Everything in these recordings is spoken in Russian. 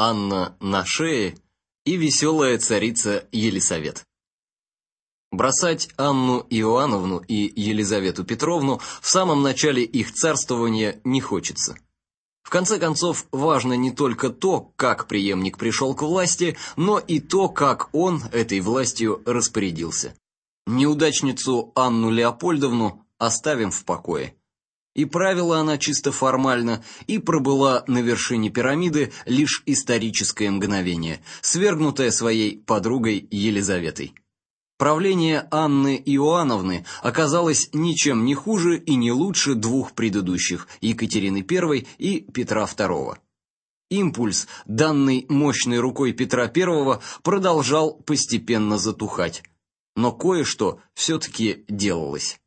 Анна на шее и веселая царица Елисавет. Бросать Анну Иоанновну и Елизавету Петровну в самом начале их царствования не хочется. В конце концов, важно не только то, как преемник пришел к власти, но и то, как он этой властью распорядился. Неудачницу Анну Леопольдовну оставим в покое. И правила она чисто формально, и пробыла на вершине пирамиды лишь историческое мгновение, свергнутое своей подругой Елизаветой. Правление Анны Иоанновны оказалось ничем не хуже и не лучше двух предыдущих Екатерины I и Петра II. Импульс, данный мощной рукой Петра I, продолжал постепенно затухать, но кое-что все-таки делалось.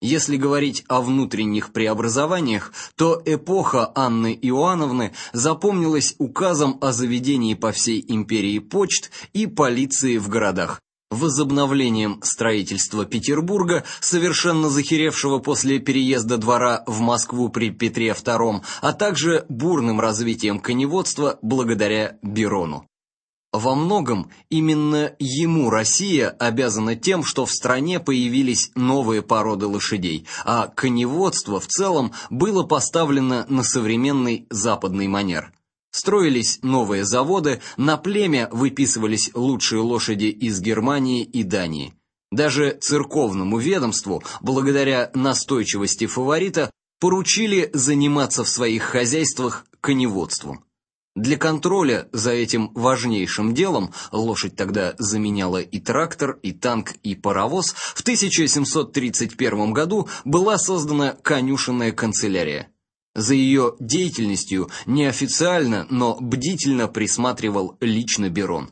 Если говорить о внутренних преобразованиях, то эпоха Анны Иоанновны запомнилась указом о заведении по всей империи почт и полиции в городах, возобновлением строительства Петербурга, совершенно захеревшего после переезда двора в Москву при Петре II, а также бурным развитием коневодства благодаря Берону. Во многом именно ему Россия обязана тем, что в стране появились новые породы лошадей, а коневодство в целом было поставлено на современный западный манер. Строились новые заводы, на племя выписывались лучшие лошади из Германии и Дании. Даже церковному ведомству, благодаря настойчивости фаворита, поручили заниматься в своих хозяйствах коневодством. Для контроля за этим важнейшим делом лошадь тогда заменяла и трактор, и танк, и паровоз. В 1731 году была создана конюшенная канцелярия. За ее деятельностью неофициально, но бдительно присматривал лично Берон.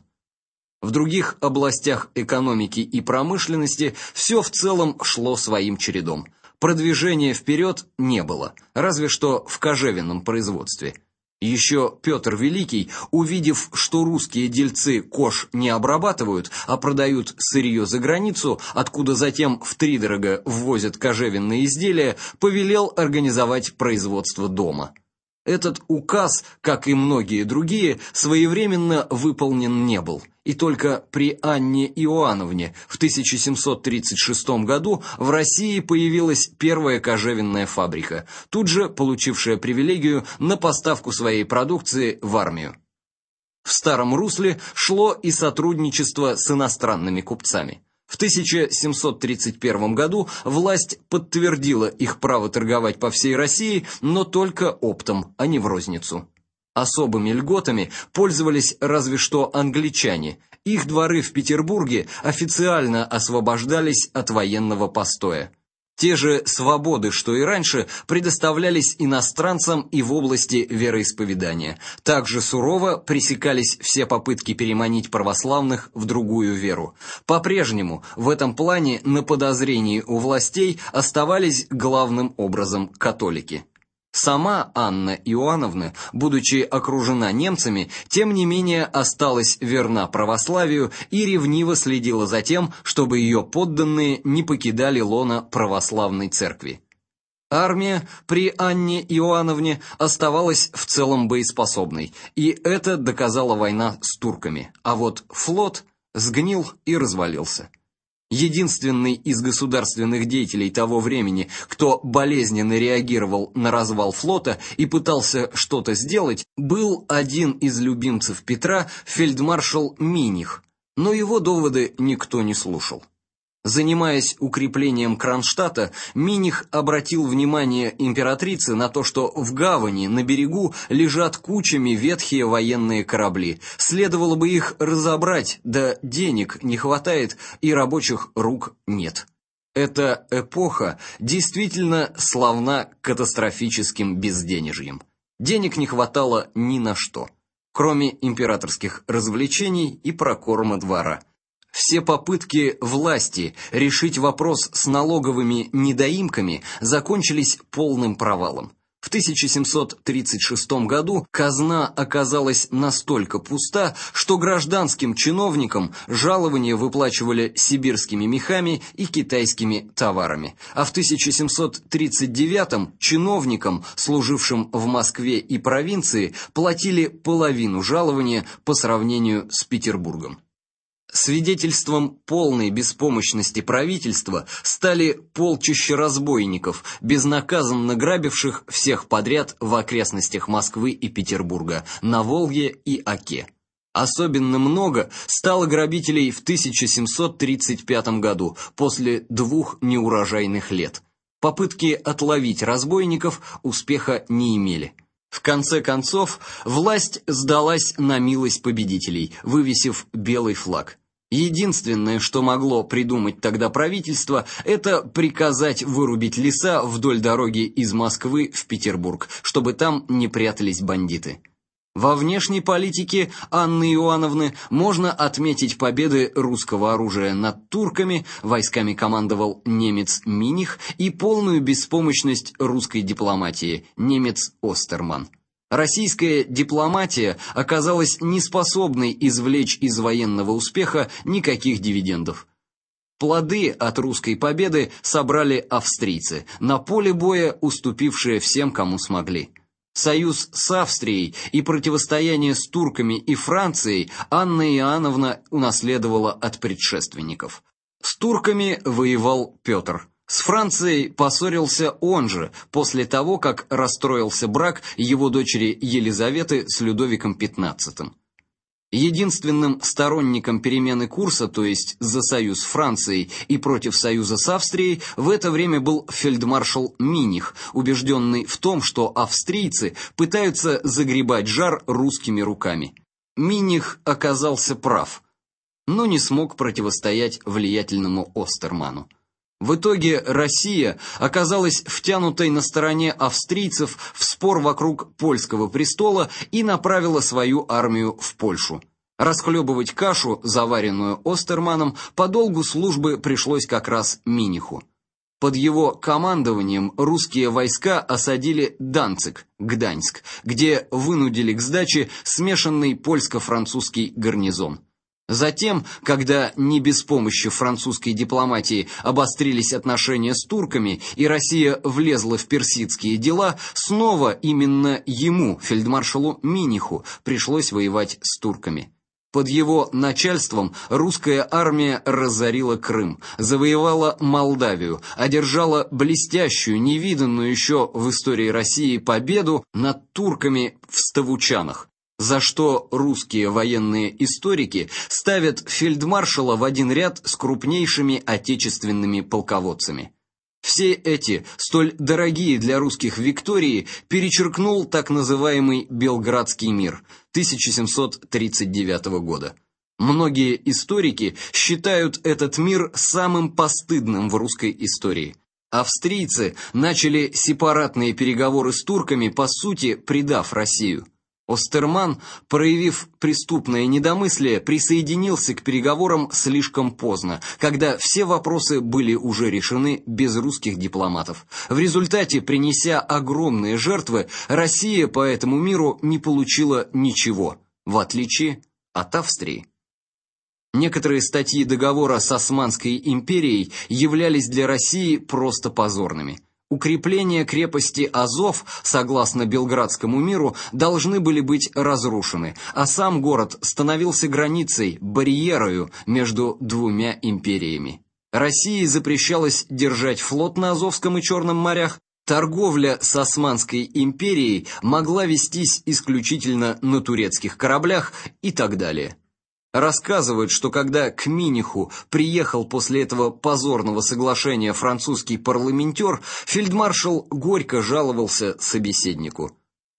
В других областях экономики и промышленности все в целом шло своим чередом. Продвижения вперед не было, разве что в кожевенном производстве – еще Петр Великий, увидев, что русские дельцы кож не обрабатывают, а продают сырье за границу, откуда затем втридорого ввозят кожевенные изделия, повелел организовать производство дома. Этот указ, как и многие другие, своевременно выполнен не был, и только при Анне Иоанновне в 1736 году в России появилась первая кожевенная фабрика, тут же получившая привилегию на поставку своей продукции в армию. В старом русле шло и сотрудничество с иностранными купцами. В 1731 году власть подтвердила их право торговать по всей России, но только оптом, а не в розницу. Особыми льготами пользовались разве что англичане. Их дворы в Петербурге официально освобождались от военного постоя. Те же свободы, что и раньше, предоставлялись иностранцам и в области вероисповедания. Также сурово пресекались все попытки переманить православных в другую веру. По-прежнему в этом плане на подозрении у властей оставались главным образом католики. Сама Анна Иоанновна, будучи окружена немцами, тем не менее осталась верна православию и ревниво следила за тем, чтобы ее подданные не покидали лона православной церкви. Армия при Анне Иоанновне оставалась в целом боеспособной, и это доказала война с турками, а вот флот сгнил и развалился. Единственный из государственных деятелей того времени, кто болезненно реагировал на развал флота и пытался что-то сделать, был один из любимцев Петра, фельдмаршал Миних, но его доводы никто не слушал. Занимаясь укреплением Кронштадта, Миних обратил внимание императрицы на то, что в гавани на берегу лежат кучами ветхие военные корабли. Следовало бы их разобрать, да денег не хватает и рабочих рук нет. Эта эпоха действительно славна катастрофическим безденежьем. Денег не хватало ни на что, кроме императорских развлечений и прокорма двора. Все попытки власти решить вопрос с налоговыми недоимками закончились полным провалом. В В 1736 году казна оказалась настолько пуста, что гражданским чиновникам жалования выплачивали сибирскими мехами и китайскими товарами, а в 1739 чиновникам, служившим в Москве и провинции, платили половину жалования по сравнению с Петербургом. Свидетельством полной беспомощности правительства стали полчища разбойников, безнаказанно грабивших всех подряд в окрестностях Москвы и Петербурга, на Волге и Оке. Особенно много стало грабителей в 1735 году, после двух неурожайных лет. Попытки отловить разбойников успеха не имели. В конце концов, власть сдалась на милость победителей, вывесив белый флаг. Единственное, что могло придумать тогда правительство, это приказать вырубить леса вдоль дороги из Москвы в Петербург, чтобы там не прятались бандиты. Во внешней политике Анны Иоанновны можно отметить победы русского оружия над турками, войсками командовал немец Миних, и полную беспомощность русской дипломатии, немец Остерман. Российская дипломатия оказалась неспособной извлечь из военного успеха никаких дивидендов. Плоды от русской победы собрали австрийцы, на поле боя уступившие всем, кому смогли. Союз с Австрией и противостояние с турками и Францией Анна Иоанновна унаследовала от предшественников. С турками воевал Петр. С Францией поссорился он же, после того, как расстроился брак его дочери Елизаветы с Людовиком XV. Единственным сторонником перемены курса, то есть за союз с Францией и против союза с Австрией, в это время был фельдмаршал Миних, убежденный в том, что австрийцы пытаются загребать жар русскими руками. Миних оказался прав, но не смог противостоять влиятельному Остерману. В итоге Россия оказалась втянутой на стороне австрийцев в спор вокруг польского престола и направила свою армию в Польшу. Расхлебывать кашу, заваренную Остерманом, по долгу службы пришлось как раз Миниху. Под его командованием русские войска осадили Данциг, Гданьск, где вынудили к сдаче смешанный польско-французский гарнизон. Затем, когда не без помощи французской дипломатии обострились отношения с турками и Россия влезла в персидские дела, снова именно ему, фельдмаршалу Миниху, пришлось воевать с турками. Под его начальством русская армия разорила Крым, завоевала Молдавию, одержала блестящую, невиданную еще в истории России победу над турками в Ставучанах, за что русские военные историки ставят фельдмаршала в один ряд с крупнейшими отечественными полководцами. Все эти, столь дорогие для русских Виктории, перечеркнул так называемый Белградский мир 1739 года. Многие историки считают этот мир самым постыдным в русской истории. Австрийцы начали сепаратные переговоры с турками, по сути, предав Россию. Остерман, проявив преступное недомыслие, присоединился к переговорам слишком поздно, когда все вопросы были уже решены без русских дипломатов. В результате, принеся огромные жертвы, Россия по этому миру не получила ничего, в отличие от Австрии. Некоторые статьи договора с Османской империей являлись для России просто позорными – Укрепления крепости Азов, согласно Белградскому миру, должны были быть разрушены, а сам город становился границей, барьерою между двумя империями. России запрещалось держать флот на Азовском и Черном морях, торговля с Османской империей могла вестись исключительно на турецких кораблях и так далее. Рассказывают, что когда к Миниху приехал после этого позорного соглашения французский парламентер, фельдмаршал горько жаловался собеседнику.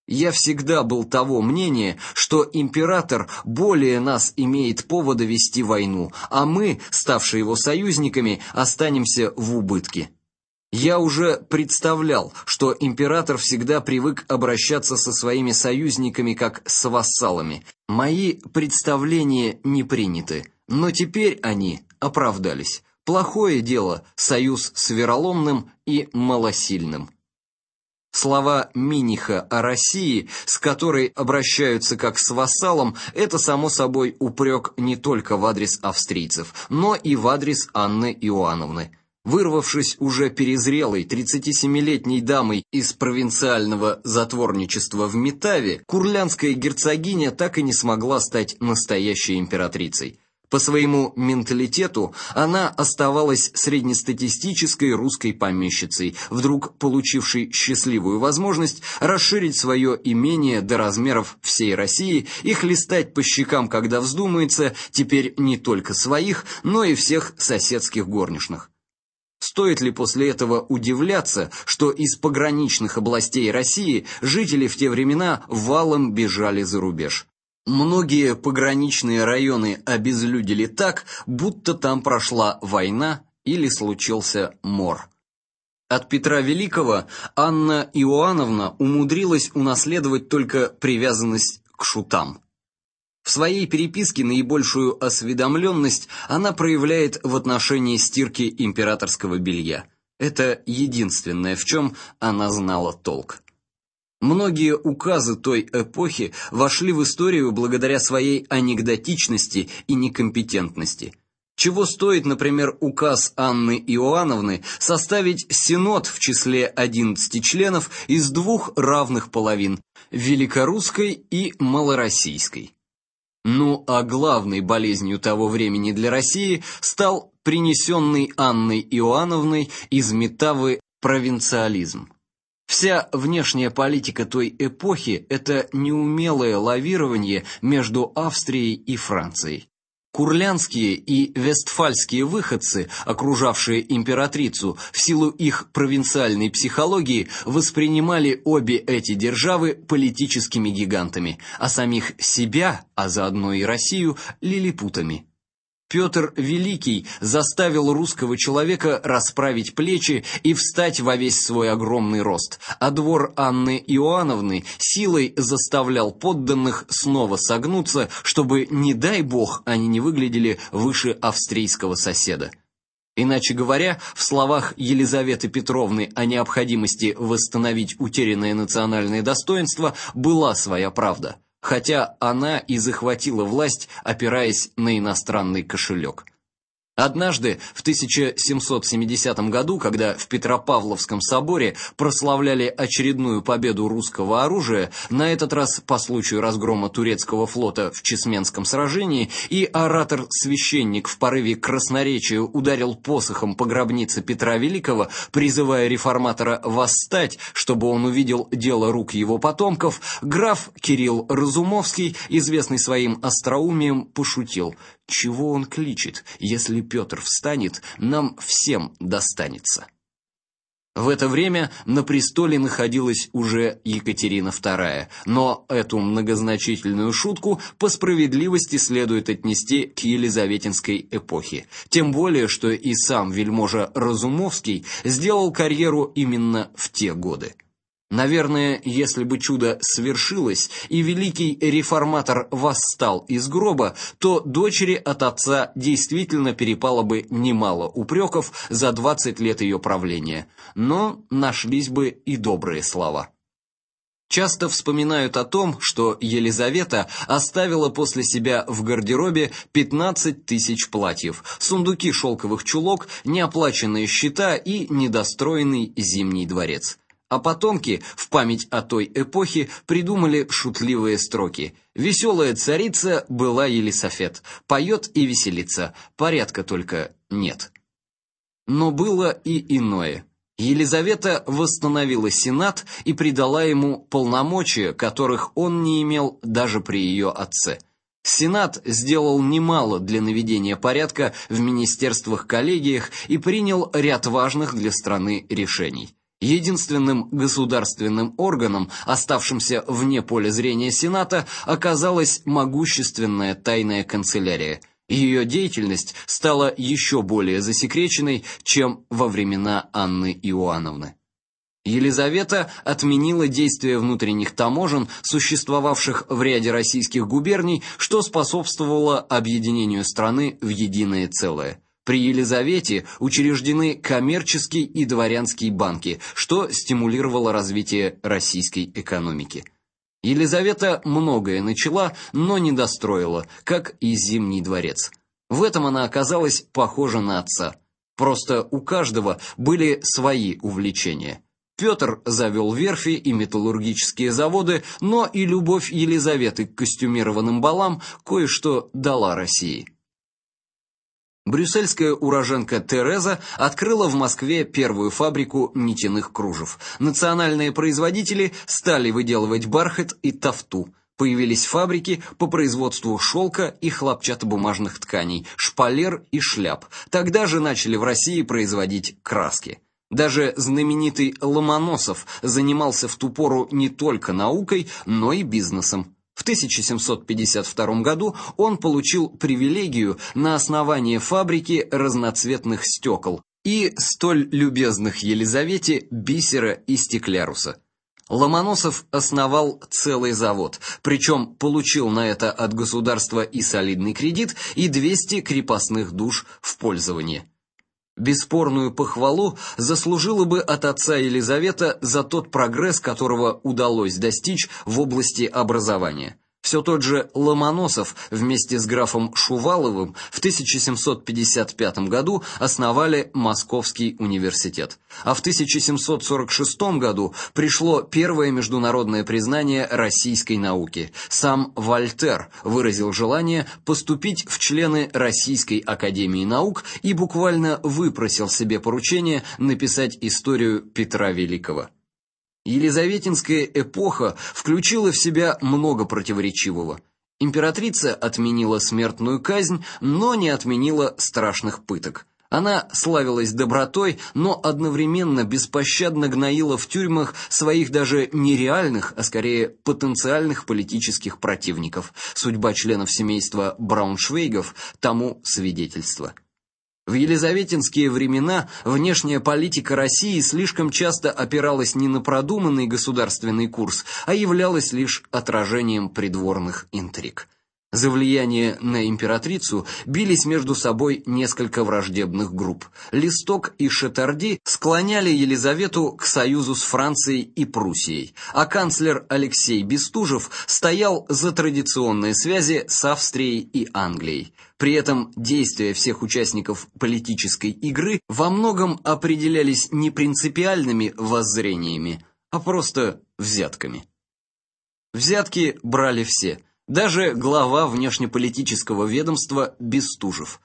Я всегда был того мнения, что император более нас имеет повода вести войну, а мы, ставшие его союзниками, останемся в убытке. Я уже представлял, что император всегда привык обращаться со своими союзниками как с вассалами. Мои представления не приняты, но теперь они оправдались. Плохое дело союз с вероломным и малосильным. Слова Миниха о России, с которой обращаются как с вассалом, это само собой упрек не только в адрес австрийцев, но и в адрес Анны Иоанновны. Вырвавшись уже перезрелой 37-летней дамой из провинциального затворничества в Метаве, курлянская герцогиня так и не смогла стать настоящей императрицей. По своему менталитету она оставалась среднестатистической русской помещицей, вдруг получившей счастливую возможность расширить свое имение до размеров всей России и хлестать по щекам, когда вздумается, теперь не только своих, но и всех соседских горничных. Стоит ли после этого удивляться, что из пограничных областей России жители в те времена валом бежали за рубеж? Многие пограничные районы обезлюдили так, будто там прошла война или случился мор. От Петра Великого Анна Иоанновна умудрилась унаследовать только привязанность к шутам. В своей переписке наибольшую осведомленность она проявляет в отношении стирки императорского белья. Это единственное, в чем она знала толк. Многие указы той эпохи вошли в историю благодаря своей анекдотичности и некомпетентности. Чего стоит, например, указ Анны Иоанновны составить синод в числе 11 членов из двух равных половин – великорусской и малороссийской. Ну а главной болезнью того времени для России стал принесенный Анной Иоанновной из Метавы провинциализм. Вся внешняя политика той эпохи это неумелое лавирование между Австрией и Францией. Курлянские и вестфальские выходцы, окружавшие императрицу, в силу их провинциальной психологии воспринимали обе эти державы политическими гигантами, а самих себя, а заодно и Россию, лилипутами. Петр Великий заставил русского человека расправить плечи и встать во весь свой огромный рост, а двор Анны Иоанновны силой заставлял подданных снова согнуться, чтобы, не дай бог, они не выглядели выше австрийского соседа. Иначе говоря, в словах Елизаветы Петровны о необходимости восстановить утерянное национальное достоинство была своя правда – хотя она и захватила власть, опираясь на иностранный кошелек. Однажды, в 1770 году, когда в Петропавловском соборе прославляли очередную победу русского оружия, на этот раз по случаю разгрома турецкого флота в Чесменском сражении, и оратор-священник в порыве красноречия ударил посохом по гробнице Петра Великого, призывая реформатора восстать, чтобы он увидел дело рук его потомков, граф Кирилл Разумовский, известный своим остроумием, пошутил – чего он кличет? Если Петр встанет, нам всем достанется. В это время на престоле находилась уже Екатерина II, но эту многозначительную шутку по справедливости следует отнести к Елизаветинской эпохе. Тем более, что и сам вельможа Разумовский сделал карьеру именно в те годы. Наверное, если бы чудо свершилось и великий реформатор восстал из гроба, то дочери от отца действительно перепало бы немало упреков за 20 лет ее правления, но нашлись бы и добрые слова. Часто вспоминают о том, что Елизавета оставила после себя в гардеробе 15 тысяч платьев, сундуки шелковых чулок, неоплаченные счета и недостроенный зимний дворец. А потомки в память о той эпохе придумали шутливые строки. Веселая царица была Елисафет, поет и веселится, порядка только нет. Но было и иное. Елизавета восстановила сенат и придала ему полномочия, которых он не имел даже при ее отце. Сенат сделал немало для наведения порядка в министерствах-коллегиях и принял ряд важных для страны решений. Единственным государственным органом, оставшимся вне поля зрения Сената, оказалась могущественная тайная канцелярия. Ее деятельность стала еще более засекреченной, чем во времена Анны Иоанновны. Елизавета отменила действие внутренних таможен, существовавших в ряде российских губерний, что способствовало объединению страны в единое целое. При Елизавете учреждены коммерческие и дворянские банки, что стимулировало развитие российской экономики. Елизавета многое начала, но не достроила, как и Зимний дворец. В этом она оказалась похожа на отца. Просто у каждого были свои увлечения. Петр завел верфи и металлургические заводы, но и любовь Елизаветы к костюмированным балам кое-что дала России. Брюссельская уроженка Тереза открыла в Москве первую фабрику нитяных кружев. Национальные производители стали выделывать бархат и тафту. Появились фабрики по производству шелка и хлопчатобумажных тканей, шпалер и шляп. Тогда же начали в России производить краски. Даже знаменитый Ломоносов занимался в ту пору не только наукой, но и бизнесом. В 1752 году он получил привилегию на основание фабрики разноцветных стекол и столь любезных Елизавете бисера и стекляруса. Ломоносов основал целый завод, причем получил на это от государства и солидный кредит, и 200 крепостных душ в пользование. Бесспорную похвалу заслужила бы от отца Елизавета за тот прогресс, которого удалось достичь в области образования. Все тот же Ломоносов вместе с графом Шуваловым в 1755 году основали Московский университет. А в 1746 году пришло первое международное признание российской науки. Сам Вольтер выразил желание поступить в члены Российской академии наук и буквально выпросил себе поручение написать историю Петра Великого. Елизаветинская эпоха включила в себя много противоречивого. Императрица отменила смертную казнь, но не отменила страшных пыток. Она славилась добротой, но одновременно беспощадно гноила в тюрьмах своих даже не реальных, а скорее потенциальных политических противников. Судьба членов семейства Брауншвейгов тому свидетельство. В елизаветинские времена внешняя политика России слишком часто опиралась не на продуманный государственный курс, а являлась лишь отражением придворных интриг. За влияние на императрицу бились между собой несколько враждебных групп. Листок и Шатарди склоняли Елизавету к союзу с Францией и Пруссией, а канцлер Алексей Бестужев стоял за традиционные связи с Австрией и Англией. При этом действия всех участников политической игры во многом определялись не принципиальными воззрениями, а просто взятками. Взятки брали все – даже глава внешнеполитического ведомства Бестужев.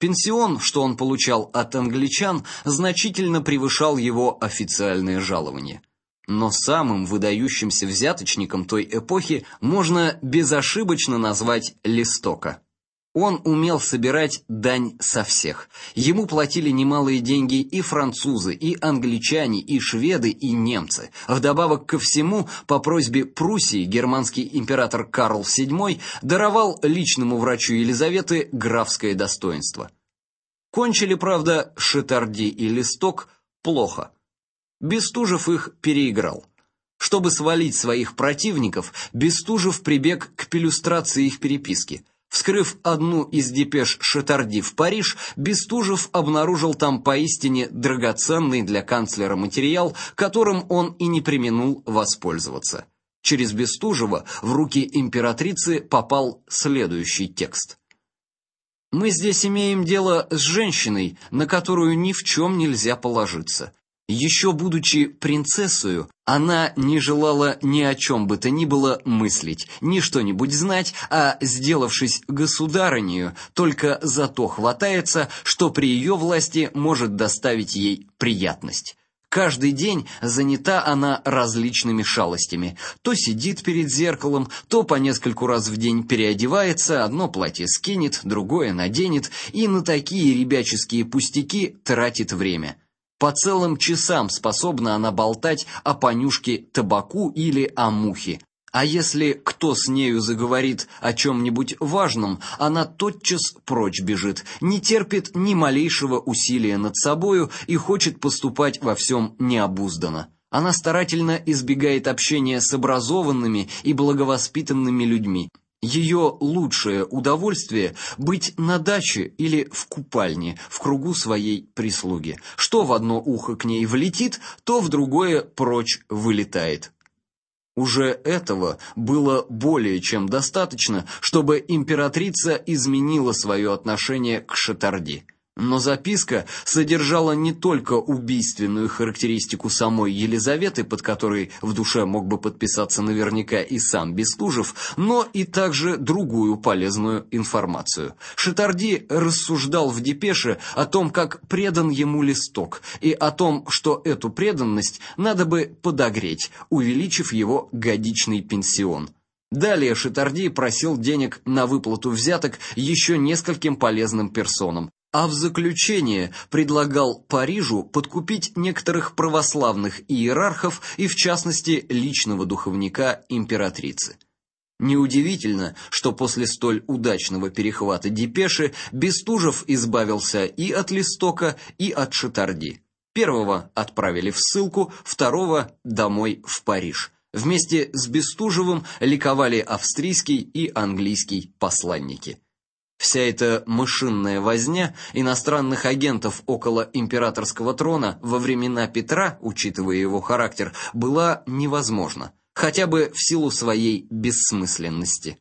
Пенсион, что он получал от англичан, значительно превышал его официальное жалование. Но самым выдающимся взяточником той эпохи можно безошибочно назвать Листока. Он умел собирать дань со всех. Ему платили немалые деньги и французы, и англичане, и шведы, и немцы. Вдобавок ко всему, по просьбе Пруссии германский император Карл VII даровал личному врачу Елизаветы графское достоинство. Кончили, правда, Шетарди и Листок плохо. Бестужев их переиграл. Чтобы свалить своих противников, Бестужев прибег к пилюстрации их переписки – Вскрыв одну из депеш Шатарди в Париж, Бестужев обнаружил там поистине драгоценный для канцлера материал, которым он и не преминул воспользоваться. Через Бестужева в руки императрицы попал следующий текст. Мы здесь имеем дело с женщиной, на которую ни в чем нельзя положиться. Еще будучи принцессой, она не желала ни о чем бы то ни было мыслить, ни что-нибудь знать, а, сделавшись государынею, только за то хватается, что при ее власти может доставить ей приятность. Каждый день занята она различными шалостями. То сидит перед зеркалом, то по нескольку раз в день переодевается, одно платье скинет, другое наденет, и на такие ребяческие пустяки тратит время. По целым часам способна она болтать о понюшке табаку или о мухе. А если кто с нею заговорит о чем-нибудь важном, она тотчас прочь бежит, не терпит ни малейшего усилия над собою и хочет поступать во всем необузданно. Она старательно избегает общения с образованными и благовоспитанными людьми. Ее лучшее удовольствие быть на даче или в купальне в кругу своей прислуги. Что в одно ухо к ней влетит, то в другое прочь вылетает. Уже этого было более чем достаточно, чтобы императрица изменила свое отношение к Шатарди. Но записка содержала не только убийственную характеристику самой Елизаветы, под которой в душе мог бы подписаться наверняка и сам Бестужев, но и также другую полезную информацию. Шатарди рассуждал в депеше о том, как предан ему листок, и о том, что эту преданность надо бы подогреть, увеличив его годичный пенсион. Далее Шатарди просил денег на выплату взяток еще нескольким полезным персонам, а в заключение предлагал Парижу подкупить некоторых православных иерархов и в частности личного духовника императрицы. Неудивительно, что после столь удачного перехвата депеши Бестужев избавился и от Листока, и от Шатарди. Первого отправили в ссылку, второго домой в Париж. Вместе с Бестужевым ликовали австрийский и английский посланники. Вся эта мышинная возня иностранных агентов около императорского трона во времена Петра, учитывая его характер, была невозможна, хотя бы в силу своей бессмысленности.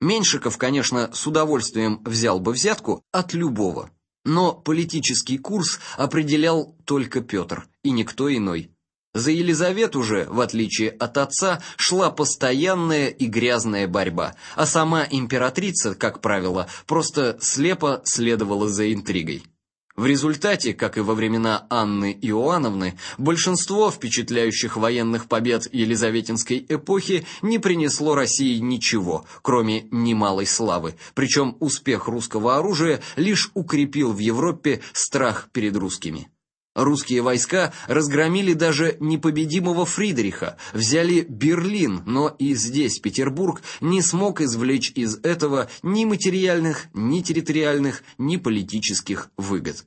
Меньшиков, конечно, с удовольствием взял бы взятку от любого, но политический курс определял только Петр и никто иной. За Елизавету же, в отличие от отца, шла постоянная и грязная борьба, а сама императрица, как правило, просто слепо следовала за интригой. В результате, как и во времена Анны Иоанновны, большинство впечатляющих военных побед Елизаветинской эпохи не принесло России ничего, кроме немалой славы. Причем успех русского оружия лишь укрепил в Европе страх перед русскими. Русские войска разгромили даже непобедимого Фридриха, взяли Берлин, но и здесь Петербург не смог извлечь из этого ни материальных, ни территориальных, ни политических выгод.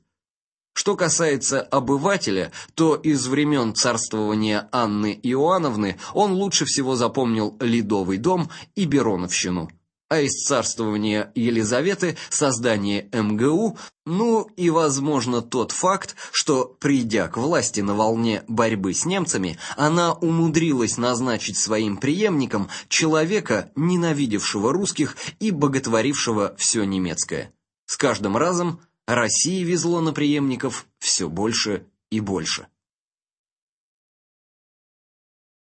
Что касается обывателя, то из времен царствования Анны Иоанновны он лучше всего запомнил Ледовый дом и Бероновщину а из царствования Елизаветы создание МГУ, ну и, возможно, тот факт, что придя к власти на волне борьбы с немцами, она умудрилась назначить своим преемником человека, ненавидевшего русских и боготворившего все немецкое. С каждым разом России везло на преемников все больше и больше.